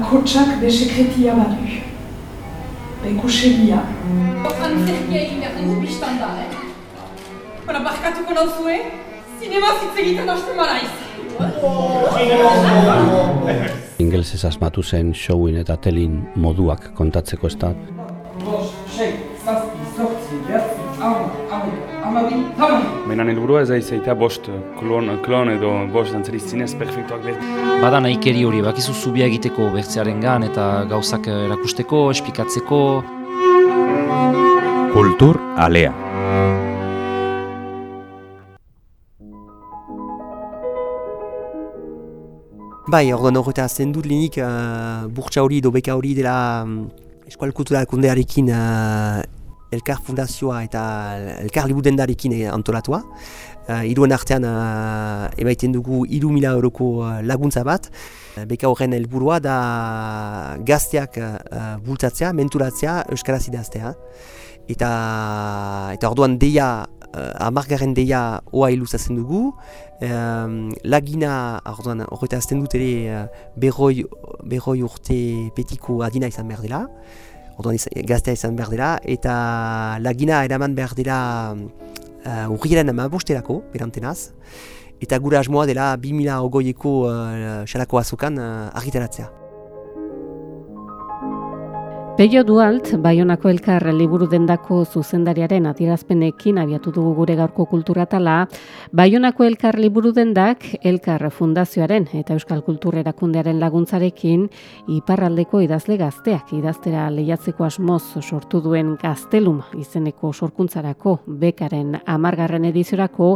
bakotsak be sekretia badu. Beko segia. Antzerkia egin behar dugu biztan da, eh? Bara, barkatuko nauzue, zinema zitzegiten hasten maraiz. Ingelsez asmatu zen showin eta telin moduak kontatzeko ez da. Menan helburua ez aizaita bost klon, klon edo bost dantzari zinez perfektuak behar. Bada nahikeri hori, bakizu zubia egiteko bertzearen gan eta gauzak erakusteko, espikatzeko. Kultur alea. Bai, orduan horreta azten dut lehenik uh, burtsa hori edo beka hori dela um, Eskual Kultural Kundearekin uh, Elkar Fundazioa eta Elkar Libudendarekin antolatua. Uh, iruen artean uh, emaiten dugu iru mila euroko laguntza bat. Beka horren helburua da gazteak uh, bultatzea, menturatzea, euskaraz idaztea. Eta, eta orduan deia uh, amargarren deia oa iluzatzen dugu. Um, lagina, orduan, horreta azten dut ere uh, berroi, berroi urte petiko adina izan behar dela. Orduan gaztea izan behar dela. Eta lagina eraman behar dela uh, urriaren amabosterako, berantenaz. Eta gure asmoa dela 2000 ogoieko uh, xalako azukan uh, argitaratzea. Peio Dualt, Baionako Elkar liburu dendako zuzendariaren adierazpenekin abiatu dugu gure gaurko kulturatala, Baionako Elkar liburu dendak Elkar Fundazioaren eta Euskal Kultur Erakundearen laguntzarekin iparraldeko idazle gazteak idaztera lehiatzeko asmoz sortu duen gazteluma izeneko sorkuntzarako bekaren amargarren ediziorako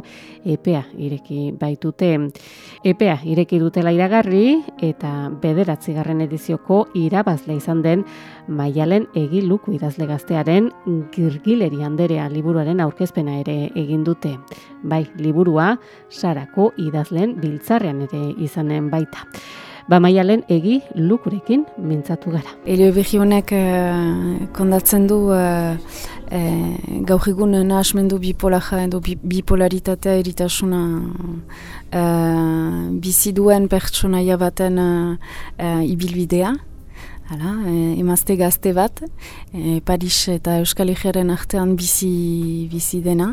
EPEA ireki baitute. EPEA ireki dutela iragarri eta bederatzigarren edizioko irabazle izan den Maialen egiluku idazle gaztearen girgileri handerea liburuaren aurkezpena ere egin dute. Bai, liburua sarako idazlen biltzarrean ere izanen baita. Ba maialen egi lukurekin mintzatu gara. Elio behi honek uh, kondatzen du uh, uh, gaur egun nahasmendu bipolaja edo bipolaritatea eritasuna uh, bizi duen pertsonaia baten uh, ibilbidea. Hala, e, emazte gazte bat, e, Paris eta Euskal Egearen artean bizi, bizi dena.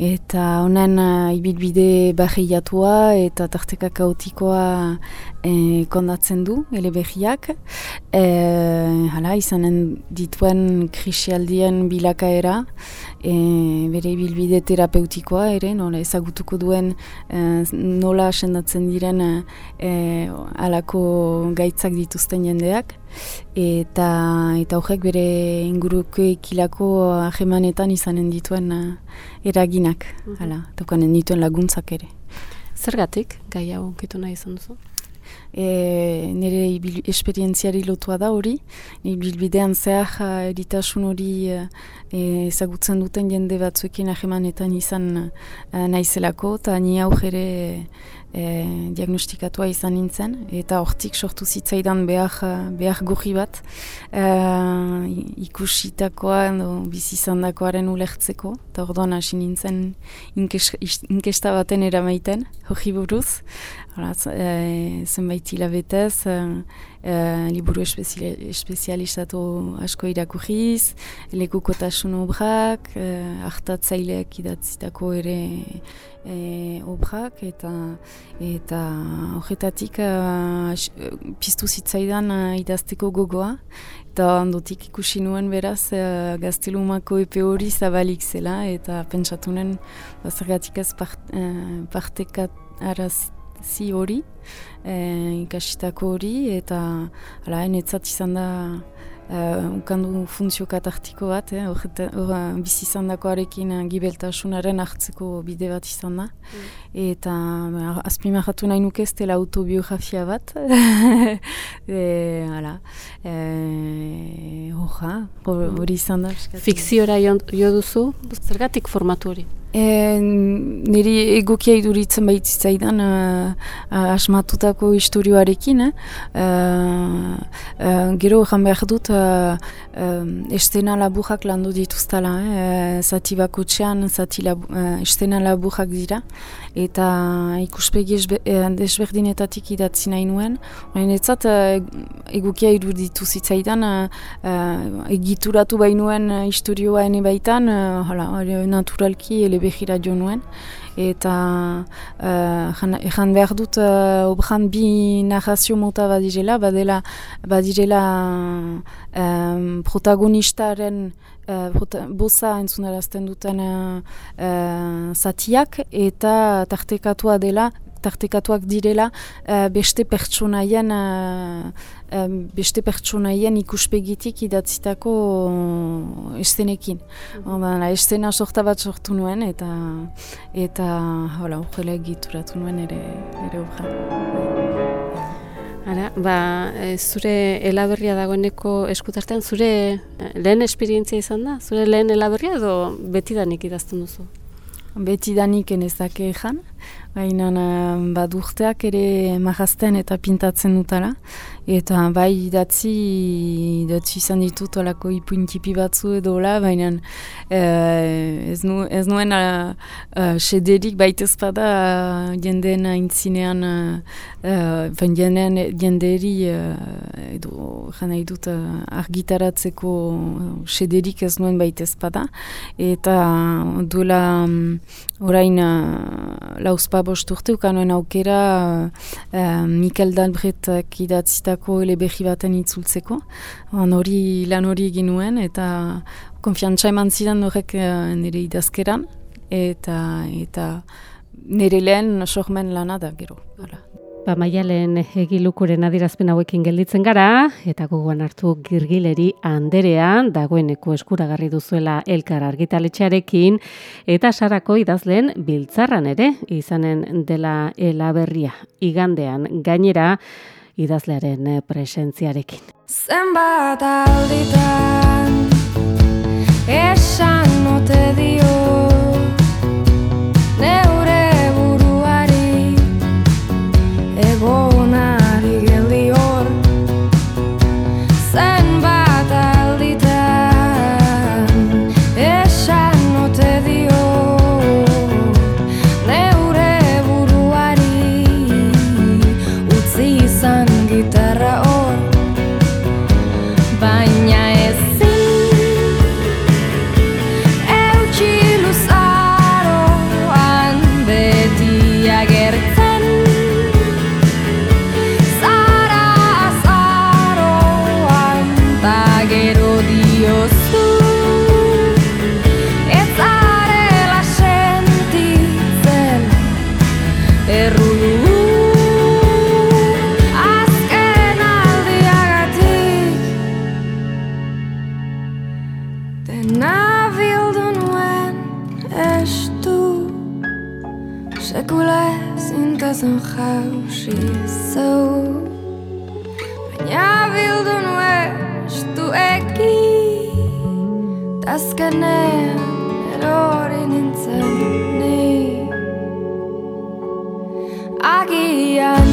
Eta honen uh, ibilbide bahiatua eta tarteka kaotikoa e, kondatzen du, ele behiak. E, hala, izanen dituen krisialdien bilakaera, e, bere ibilbide terapeutikoa ere, nola ezagutuko duen e, nola sendatzen diren e, alako gaitzak dituzten jendeak eta eta horrek bere inguruko ekilako ahemanetan izanen dituen eraginak, mm hala, tokanen dituen laguntzak ere. Zergatik, gai hau kitu nahi izan duzu? E, nire esperientziari lotua da hori, bilbidean zehar eritasun hori e, ezagutzen duten jende batzuekin ahemanetan izan uh, naizelako, eta ni aukere e, diagnostikatua izan nintzen, eta hortik sortu zitzaidan behar, behar gohi bat e, ikusitakoa no, bizizandakoaren ulertzeko, eta orduan hasi nintzen inkesta baten eramaiten, hori buruz, e, zenbait hilabetez, e, e, liburu espezializatu asko irakurriz, lekukotasun obrak, e, hartatzaileak idatzitako ere e, obrak, eta eta horretatik e, piztu zitzaidan idazteko gogoa, eta ondotik ikusi nuen beraz e, gaztelumako epe hori zabalik zela, eta pentsatunen bazergatik ez part, e, partekat araz zi hori, e, ikasitako hori, eta hala, enetzat izan da e, ukandu funtzio katartiko bat, eh, hor bizi izan dakoarekin e, gibeltasunaren hartzeko bide bat izan da. Mm. Eta azpimahatu nahi nuke ez dela autobiografia bat. e, hala, e, hori izan da. Fikziora jo duzu, zergatik formatu hori? E, niri egokia iduritzen baititzaidan uh, uh, asmatutako historioarekin. Eh? Uh, uh, gero egan behar dut uh, uh, estena laburrak landu dituztala. Eh? Zati bako txean, zati labu, uh, estena laburrak dira. Eta ikuspegi desberdinetatik idatzi nahi nuen. Hain etzat uh, egokia iruditu zitzaidan uh, egituratu bainuen historioa ene baitan, uh, hala, naturalki ele behira jo nuen. Eta uh, behar dut uh, obran bi narrazio mota badirela, badela, badirela um, protagonistaren uh, prota boza entzunarazten duten uh, zatiak eta tartekatua dela tartekatuak direla uh, beste pertsonaien uh, beste pertsonaien ikuspegitik idatzitako uh, estenekin. Mm -hmm. estena sorta bat sortu nuen eta eta hola, urgela egituratu nuen ere, ere obra. Ara, ba, zure elaberria dagoeneko eskutartean, zure lehen esperientzia izan da? Zure lehen elaberria edo betidanik idazten duzu? Betidanik enezake ezan, baina badurteak ere marazten eta pintatzen dutala. Eta bai idatzi, idatzi izan ditut olako ipuintipi batzu edo la, baina eh, ez, nu, ez nuen uh, uh, sederik baita uh, jendeen aintzinean, uh, jendeen jenderi uh, edo jana idut uh, argitaratzeko sederik ez nuen baita. Eta duela um, orain uh, lauzpa bosturte ukanuen aukera uh, Mikel Dalbretak idatzita egindako ele behi baten itzultzeko. hori lan hori egin nuen eta konfiantza eman zidan horrek uh, nire idazkeran eta eta nire lehen sormen lana da gero. Hala. Ba, maialen egilukuren adirazpen hauekin gelditzen gara, eta gogoan hartu girgileri anderean, dagoeneko eskuragarri duzuela elkar argitaletxearekin, eta sarako idazleen biltzarran ere, izanen dela elaberria. Igandean, gainera, idazlearen presentziarekin. Zenbat alditan esan note dio dena bildu nuen estu sekula zintazen jausi zau baina bildu nuen estu eki. Tazkenean erori nintzen ni. Agian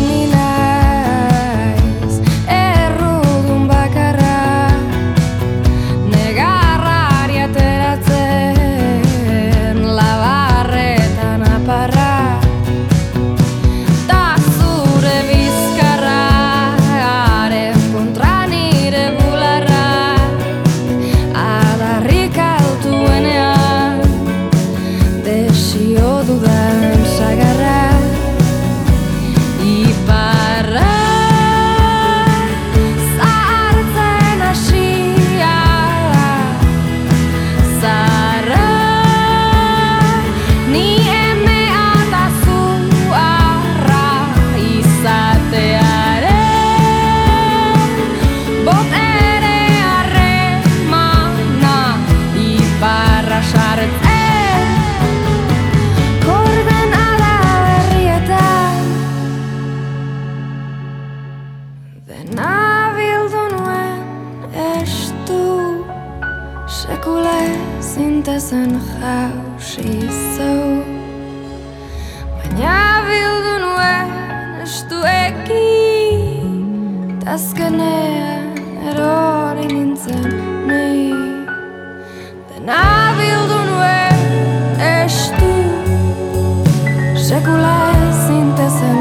zintezen jausi zau. Baina bildu nuen estuekin Tazkenean erori nintzen nahi. Dena bildu nuen estu Sekula ez zintezen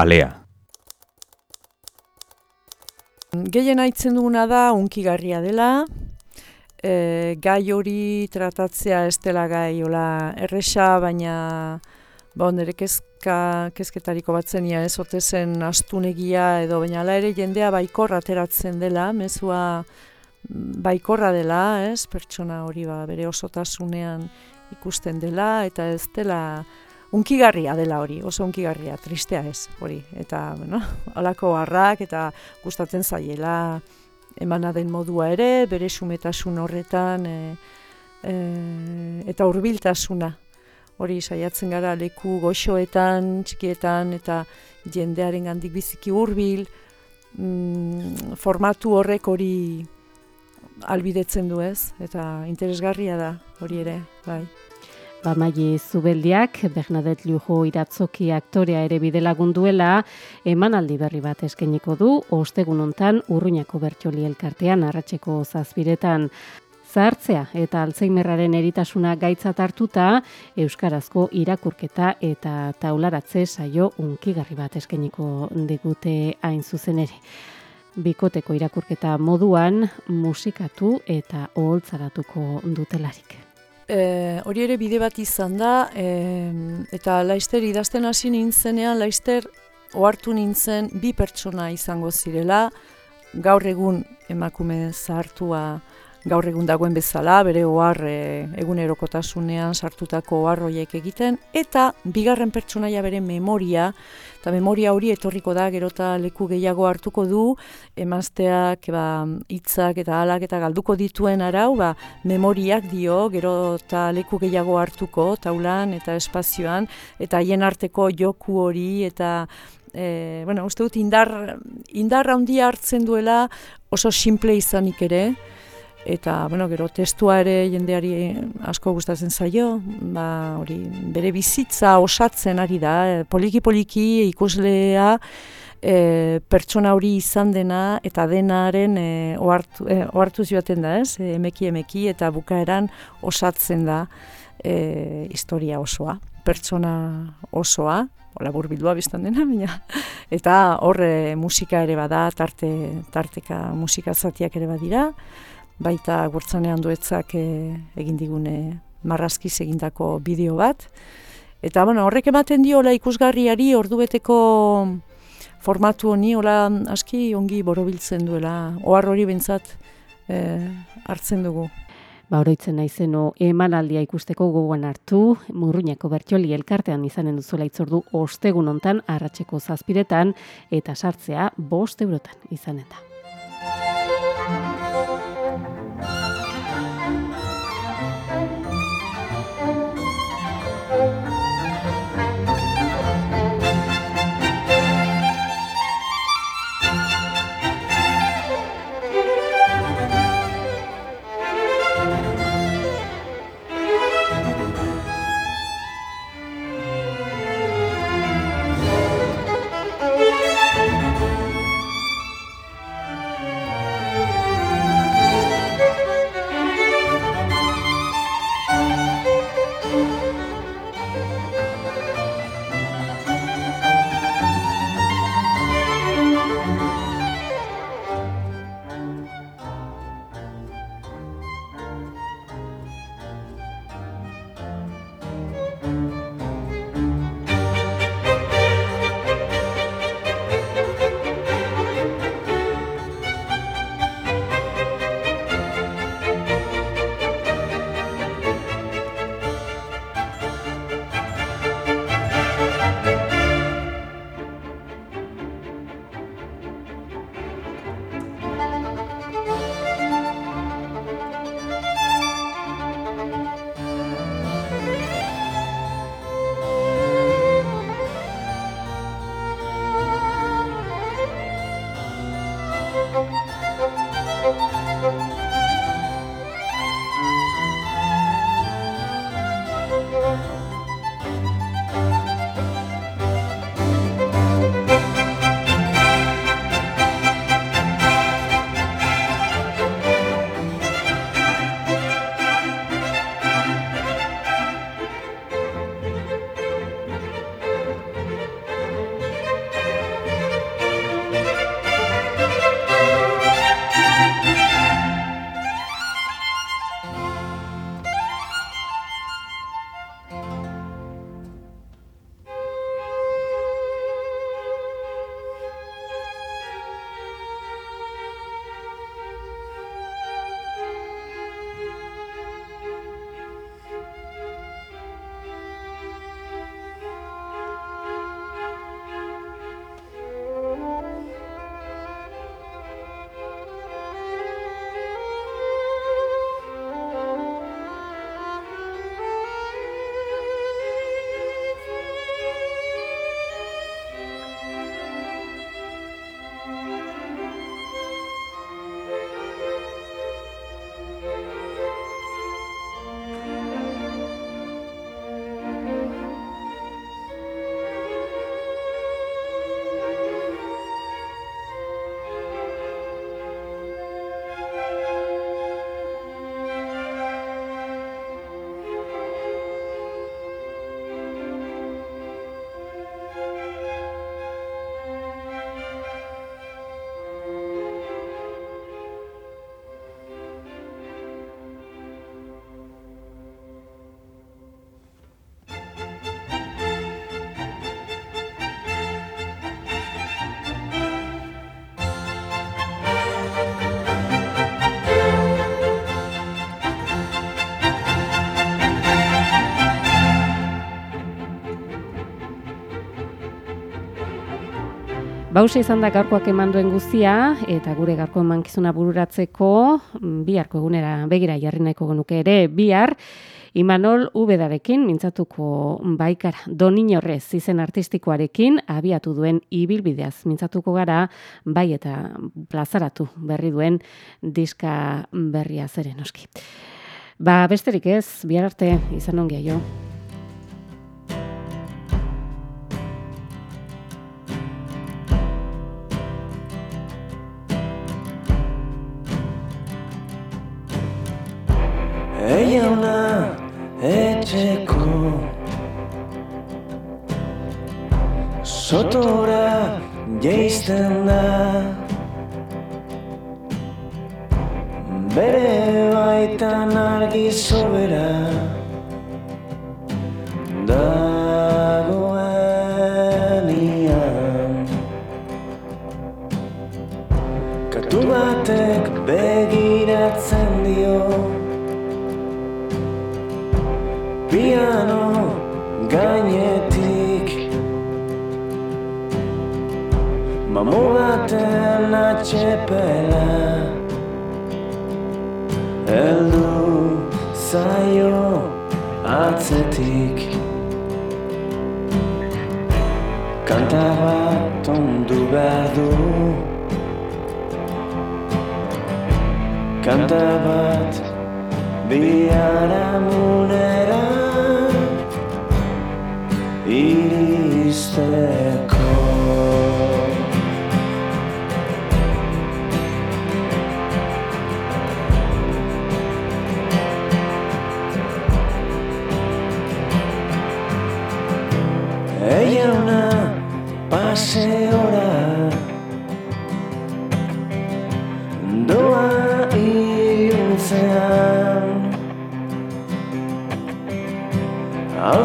alea. Gehien aitzen duguna da unkigarria dela, e, gai hori tratatzea ez dela gai hola erresa, baina ba, nire kezka, kezketariko bat zenia ez ote zen astunegia edo baina ala ere jendea baikorra ateratzen dela, mezua baikorra dela, ez, pertsona hori ba, bere osotasunean ikusten dela, eta ez dela unkigarria dela hori, oso unkigarria, tristea ez, hori. Eta, bueno, halako harrak eta gustatzen zaiela emana den modua ere, bere sumetasun horretan e, e, eta hurbiltasuna. Hori saiatzen gara leku goxoetan, txikietan eta jendearen gandik biziki hurbil, mm, formatu horrek hori albidetzen du ez, eta interesgarria da hori ere, bai. Bamaili Zubeldiak, Bernadette Lujo iratzoki aktorea ere bidelagun duela, emanaldi berri bat eskeniko du, ostegun hontan urruñako bertxoli elkartean, arratseko zazpiretan, zahartzea eta Alzheimerraren eritasuna gaitzat hartuta, Euskarazko irakurketa eta taularatze saio unkigarri bat eskeniko digute hain zuzen ere. Bikoteko irakurketa moduan musikatu eta oholtzaratuko dutelarik. E, hori ere bide bat izan da, e, eta laister idazten hasi nintzenean, laister ohartu nintzen bi pertsona izango zirela, gaur egun emakume zahartua gaur egun dagoen bezala, bere ohar e, egunerokotasunean sartutako ohar horiek egiten, eta bigarren pertsonaia bere memoria, eta memoria hori etorriko da gerota leku gehiago hartuko du, emazteak ba, hitzak eta alak eta galduko dituen arau, ba, memoriak dio gerota leku gehiago hartuko, taulan eta espazioan, eta haien arteko joku hori, eta E, bueno, uste dut indar, indar handia hartzen duela oso simple izanik ere, eta bueno, gero testua ere jendeari asko gustatzen zaio, ba, hori, bere bizitza osatzen ari da, e, poliki poliki ikuslea e, pertsona hori izan dena eta denaren e, ohartu, e, ohartu zioaten da, ez? Emeki emeki eta bukaeran osatzen da e, historia osoa, pertsona osoa, labur bildua biztan dena, baina eta horre musika ere bada, tarte, tarteka musika zatiak ere badira, baita gurtzanean duetzak e, egin digune marrazkiz egindako bideo bat. Eta bueno, horrek ematen diola ikusgarriari ordubeteko formatu honi hola aski ongi borobiltzen duela. Ohar hori bentsat e, hartzen dugu. Ba, oroitzen naizeno emanaldia ikusteko gogoan hartu, Murruñako Bertxoli elkartean izanen duzuela itzordu ostegun hontan arratseko zazpiretan eta sartzea bost eurotan izanen da. Bauze izan da gaurkoak eman duen guztia, eta gure gaurko emankizuna bururatzeko, mm, biharko egunera begira jarri nahiko genuke ere, bihar, Imanol Ubedarekin, mintzatuko baikara, donin horrez izen artistikoarekin, abiatu duen ibilbideaz, mintzatuko gara, bai eta plazaratu berri duen diska berria zeren oski. Ba, besterik ez, bihar arte, izan ongia jo. Sotora jeisten da Bere baitan argi sobera Dagoen Mamu baten atxepela Eldu zaio atzetik. Kanta bat ondu behar du. Kanta bat biharamunera iristeko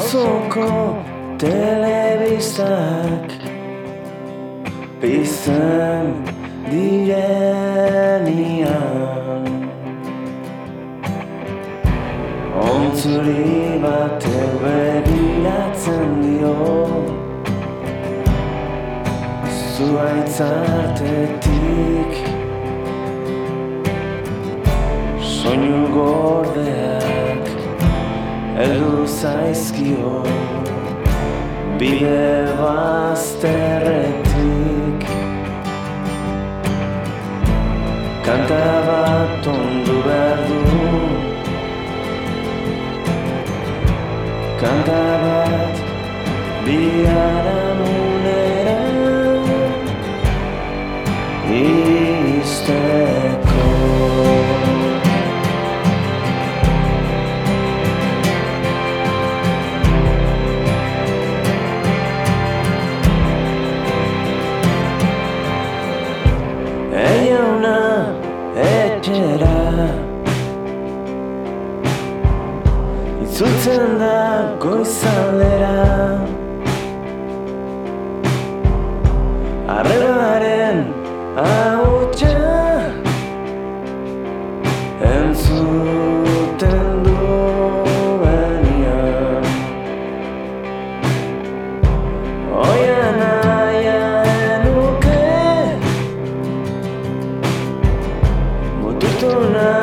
Auzoko telebistak Pizten direnian Ontzuri bate begiratzen dio. Zuaitzartetik Soinu gordeak Eldu zaizkio Bide bazterretik. Kanta bat ondu behar du. Kanta bat biharamunera Mututu nahi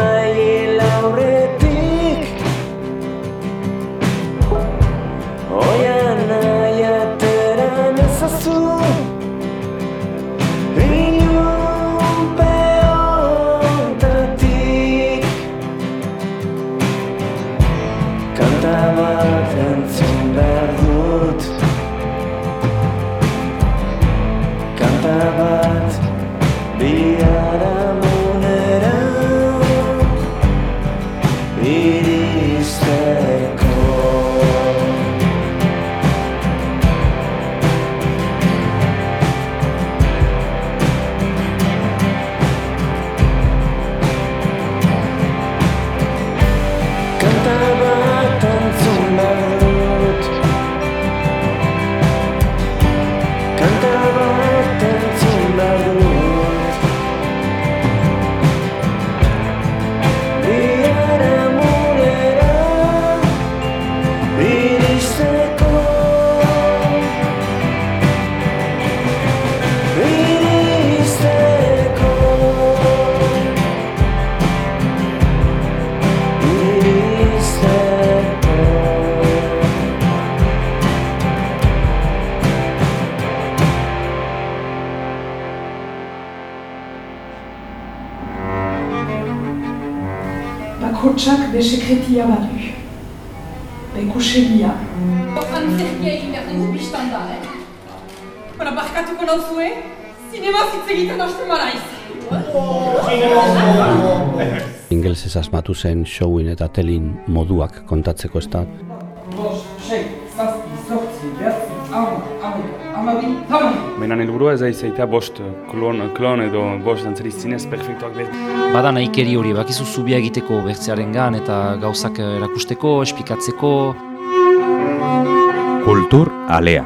Bakotsak be sekretia badu. Be kusegia. Antzerkia egin behar dugu biztan da, eh? Bara, barkatuko nauzue, zinema hitz egiten hasten maraiz. Ingelsez asmatu zen showin eta telin moduak kontatzeko ez da. Baina helburua ez da izaita bost klon, klon edo bost dantzari zinez perfektuak behar. Bada nahikeri hori, bakizu zubia egiteko bertzearen gan eta gauzak erakusteko, esplikatzeko. Kultur alea.